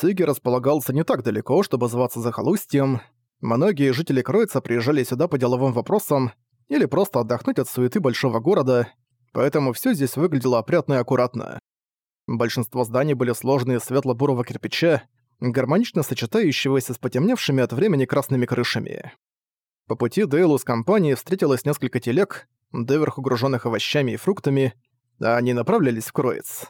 Циги располагался не так далеко, чтобы зваться захолустьем. Многие жители Кройца приезжали сюда по деловым вопросам или просто отдохнуть от суеты большого города, поэтому все здесь выглядело опрятно и аккуратно. Большинство зданий были сложные из светло-бурого кирпича, гармонично сочетающегося с потемневшими от времени красными крышами. По пути Дейлу с компанией встретилось несколько телег, доверху груженных овощами и фруктами, а они направлялись в Кроиц.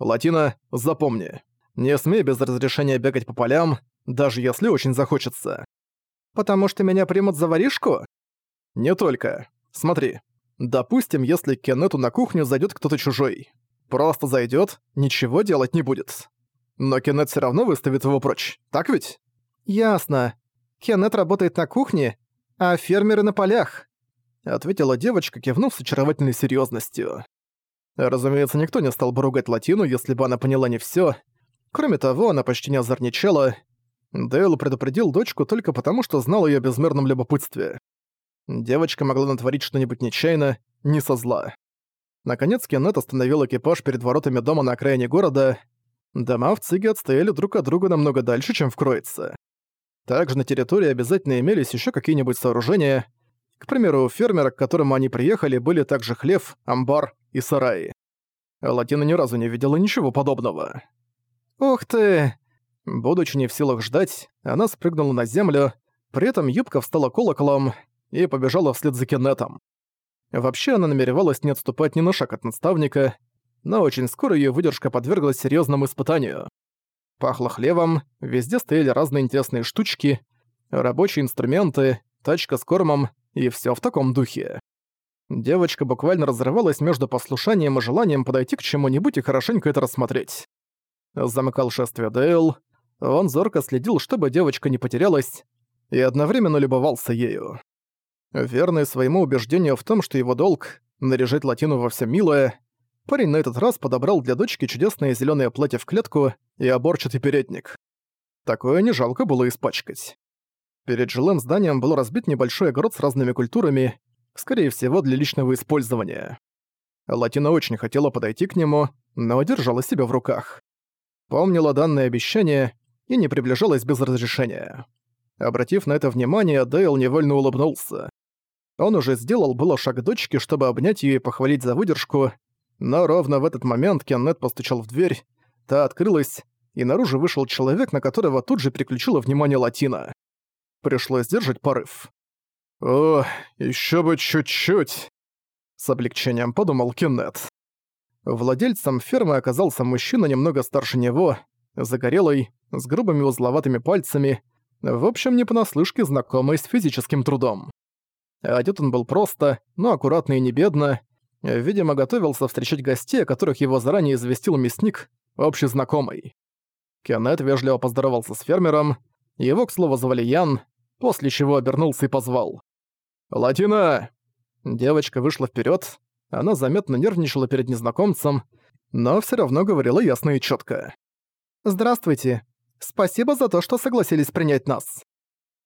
«Латина, запомни, не смей без разрешения бегать по полям, даже если очень захочется». «Потому что меня примут за воришку?» «Не только. Смотри, допустим, если к Кеннету на кухню зайдет кто-то чужой. Просто зайдет, ничего делать не будет. Но Кеннет все равно выставит его прочь, так ведь?» «Ясно. Кеннет работает на кухне, а фермеры на полях», — ответила девочка, кивнув с очаровательной серьезностью. Разумеется, никто не стал бы ругать Латину, если бы она поняла не все. Кроме того, она почти не озорничала. Дейл предупредил дочку только потому, что знал ее безмерном любопытстве. Девочка могла натворить что-нибудь нечаянно, не со зла. Наконец Кеннет остановил экипаж перед воротами дома на окраине города. Дома в Циге отстояли друг от друга намного дальше, чем в Кроице. Также на территории обязательно имелись еще какие-нибудь сооружения. К примеру, у фермера, к которому они приехали, были также хлев, амбар и сараи. Латина ни разу не видела ничего подобного. «Ух ты!» Будучи не в силах ждать, она спрыгнула на землю, при этом юбка встала колоколом и побежала вслед за Кеннетом. Вообще она намеревалась не отступать ни на шаг от наставника, но очень скоро ее выдержка подверглась серьезному испытанию. Пахло хлебом, везде стояли разные интересные штучки, рабочие инструменты, тачка с кормом и все в таком духе. Девочка буквально разрывалась между послушанием и желанием подойти к чему-нибудь и хорошенько это рассмотреть. Замыкал шествие Дейл, он зорко следил, чтобы девочка не потерялась, и одновременно любовался ею. Верный своему убеждению в том, что его долг — наряжать Латину во все милое, Парень на этот раз подобрал для дочки чудесное зеленое платье в клетку и оборчатый передник. Такое не жалко было испачкать. Перед жилым зданием был разбит небольшой огород с разными культурами, скорее всего, для личного использования. Латина очень хотела подойти к нему, но держала себя в руках. Помнила данное обещание и не приближалась без разрешения. Обратив на это внимание, Дейл невольно улыбнулся. Он уже сделал было шаг к дочке, чтобы обнять ее и похвалить за выдержку, но ровно в этот момент Кеннет постучал в дверь, та открылась, и наружу вышел человек, на которого тут же переключило внимание Латина. Пришлось сдержать порыв. «О, еще бы чуть-чуть!» С облегчением подумал Кеннет. Владельцем фермы оказался мужчина немного старше него, загорелый, с грубыми узловатыми пальцами, в общем, не понаслышке знакомый с физическим трудом. Одет он был просто, но аккуратно и не бедно, Видимо, готовился встречать гостей, о которых его заранее известил мясник, общий знакомый. Кеннет вежливо поздоровался с фермером, его, к слову, звали Ян, после чего обернулся и позвал. «Латина!» Девочка вышла вперед, она заметно нервничала перед незнакомцем, но все равно говорила ясно и четко. «Здравствуйте. Спасибо за то, что согласились принять нас».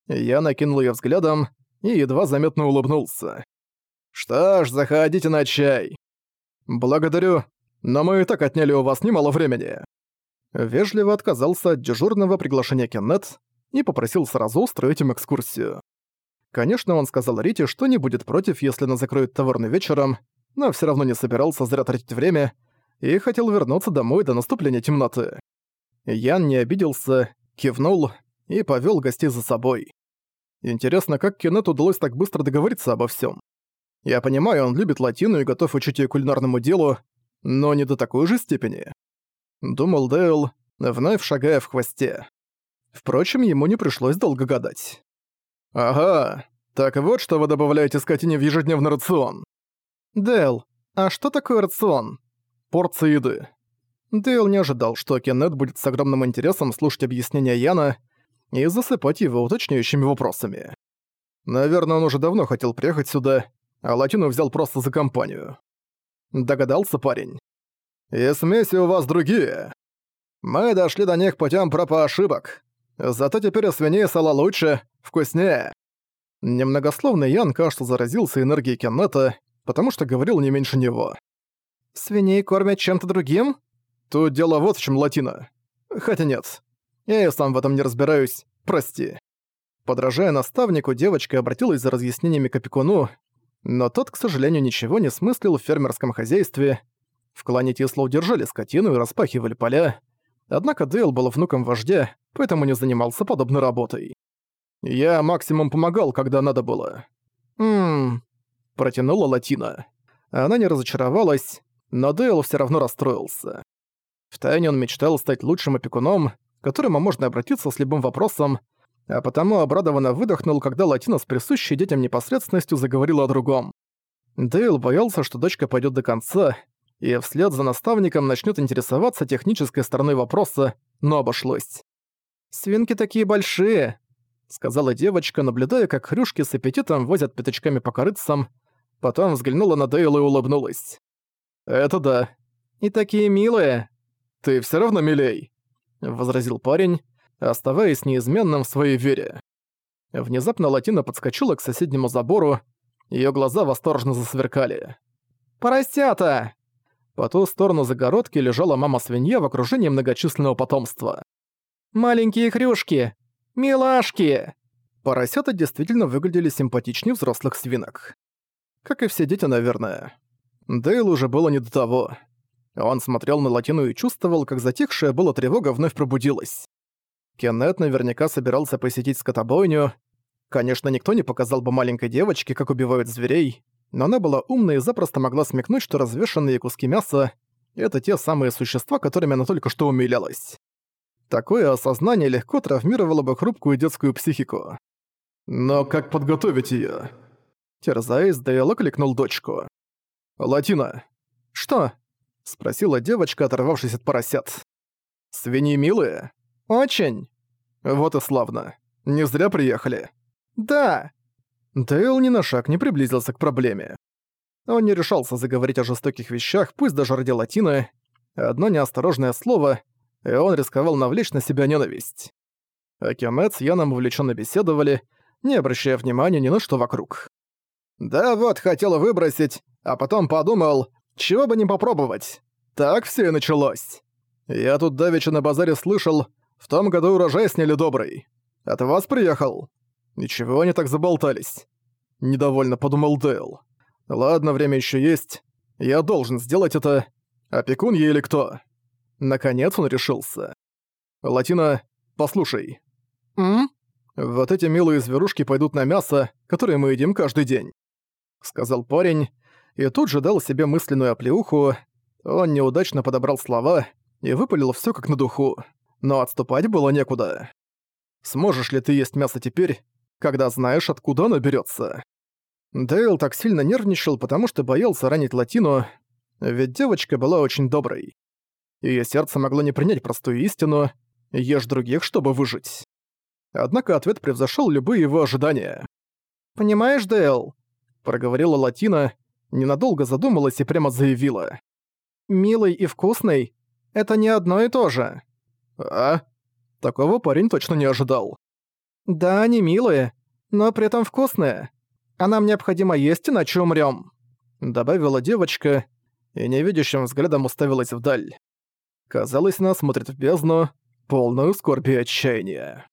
Я накинул ее взглядом и едва заметно улыбнулся. «Что ж, заходите на чай». «Благодарю, но мы и так отняли у вас немало времени». Вежливо отказался от дежурного приглашения Кеннет и попросил сразу устроить им экскурсию. Конечно, он сказал Рите, что не будет против, если она закроет таверну вечером, но все равно не собирался зря тратить время и хотел вернуться домой до наступления темноты. Ян не обиделся, кивнул и повел гостей за собой. Интересно, как Кеннет удалось так быстро договориться обо всем. Я понимаю, он любит латину и готов учить её кулинарному делу, но не до такой же степени. Думал Дейл, вновь шагая в хвосте. Впрочем, ему не пришлось долго гадать. «Ага, так вот что вы добавляете скотине в ежедневный рацион». «Дейл, а что такое рацион?» «Порция еды». Дейл не ожидал, что Кеннет будет с огромным интересом слушать объяснения Яна и засыпать его уточняющими вопросами. Наверное, он уже давно хотел приехать сюда, а Латину взял просто за компанию. Догадался парень. «И смеси у вас другие. Мы дошли до них путем проб ошибок. Зато теперь у свиней сало лучше, вкуснее». Немногословный Ян, кажется, заразился энергией Кеннета, потому что говорил не меньше него. «Свиней кормят чем-то другим?» Тут дело вот в чем Латина. Хотя нет, Я и сам в этом не разбираюсь. Прости». Подражая наставнику, девочка обратилась за разъяснениями к опекуну, но тот, к сожалению, ничего не смыслил в фермерском хозяйстве. В клане Тисла удержали скотину и распахивали поля. Однако Дейл был внуком вождя, поэтому не занимался подобной работой. Я максимум помогал, когда надо было. «Ммм...» – протянула Латина. Она не разочаровалась, но Дейл все равно расстроился. Втайне он мечтал стать лучшим опекуном, к которому можно обратиться с любым вопросом, а потому обрадованно выдохнул, когда Латина с присущей детям непосредственностью заговорила о другом. Дейл боялся, что дочка пойдет до конца, и вслед за наставником начнет интересоваться технической стороной вопроса, но обошлось. «Свинки такие большие», — сказала девочка, наблюдая, как хрюшки с аппетитом возят пятачками по корыцам, потом взглянула на Дейла и улыбнулась. «Это да. И такие милые. Ты все равно милей», — возразил парень, оставаясь неизменным в своей вере. Внезапно Латина подскочила к соседнему забору, ее глаза восторженно засверкали. «Поросята!» По ту сторону загородки лежала мама-свинья в окружении многочисленного потомства. «Маленькие хрюшки! Милашки!» Поросята действительно выглядели симпатичнее взрослых свинок. Как и все дети, наверное. Дейл уже было не до того. Он смотрел на Латину и чувствовал, как затихшая была тревога вновь пробудилась. Кеннет наверняка собирался посетить скотобойню. Конечно, никто не показал бы маленькой девочке, как убивают зверей, но она была умной и запросто могла смекнуть, что развешанные куски мяса — это те самые существа, которыми она только что умилялась. Такое осознание легко травмировало бы хрупкую детскую психику. «Но как подготовить её?» Терзаясь, Дейл окликнул дочку. «Латина». «Что?» — спросила девочка, оторвавшись от поросят. «Свиньи милые?» «Очень». «Вот и славно. Не зря приехали». «Да». Дейл ни на шаг не приблизился к проблеме. Он не решался заговорить о жестоких вещах, пусть даже ради латины. Одно неосторожное слово, и он рисковал навлечь на себя ненависть. Акимет с Яном увлеченно беседовали, не обращая внимания ни на что вокруг. «Да вот, хотел выбросить, а потом подумал, чего бы не попробовать. Так все и началось. Я тут давеча на базаре слышал, в том году урожай сняли добрый. От вас приехал? Ничего они так заболтались. Недовольно подумал Дэл. Ладно, время еще есть. Я должен сделать это. Опекун ей или кто? Наконец он решился. Латина, послушай. М? Вот эти милые зверушки пойдут на мясо, которое мы едим каждый день. Сказал парень, и тут же дал себе мысленную оплеуху. Он неудачно подобрал слова и выпалил все как на духу но отступать было некуда. Сможешь ли ты есть мясо теперь, когда знаешь, откуда оно берется? Дейл так сильно нервничал, потому что боялся ранить Латину, ведь девочка была очень доброй. Её сердце могло не принять простую истину «ешь других, чтобы выжить». Однако ответ превзошёл любые его ожидания. «Понимаешь, Дейл?» – проговорила Латина, ненадолго задумалась и прямо заявила. «Милый и вкусный – это не одно и то же». А? Такого парень точно не ожидал. Да, они милые, но при этом вкусные. А нам необходимо есть, иначе умрём. Добавила девочка и невидящим взглядом уставилась вдаль. Казалось, она смотрит в бездну, полную скорби и отчаяния.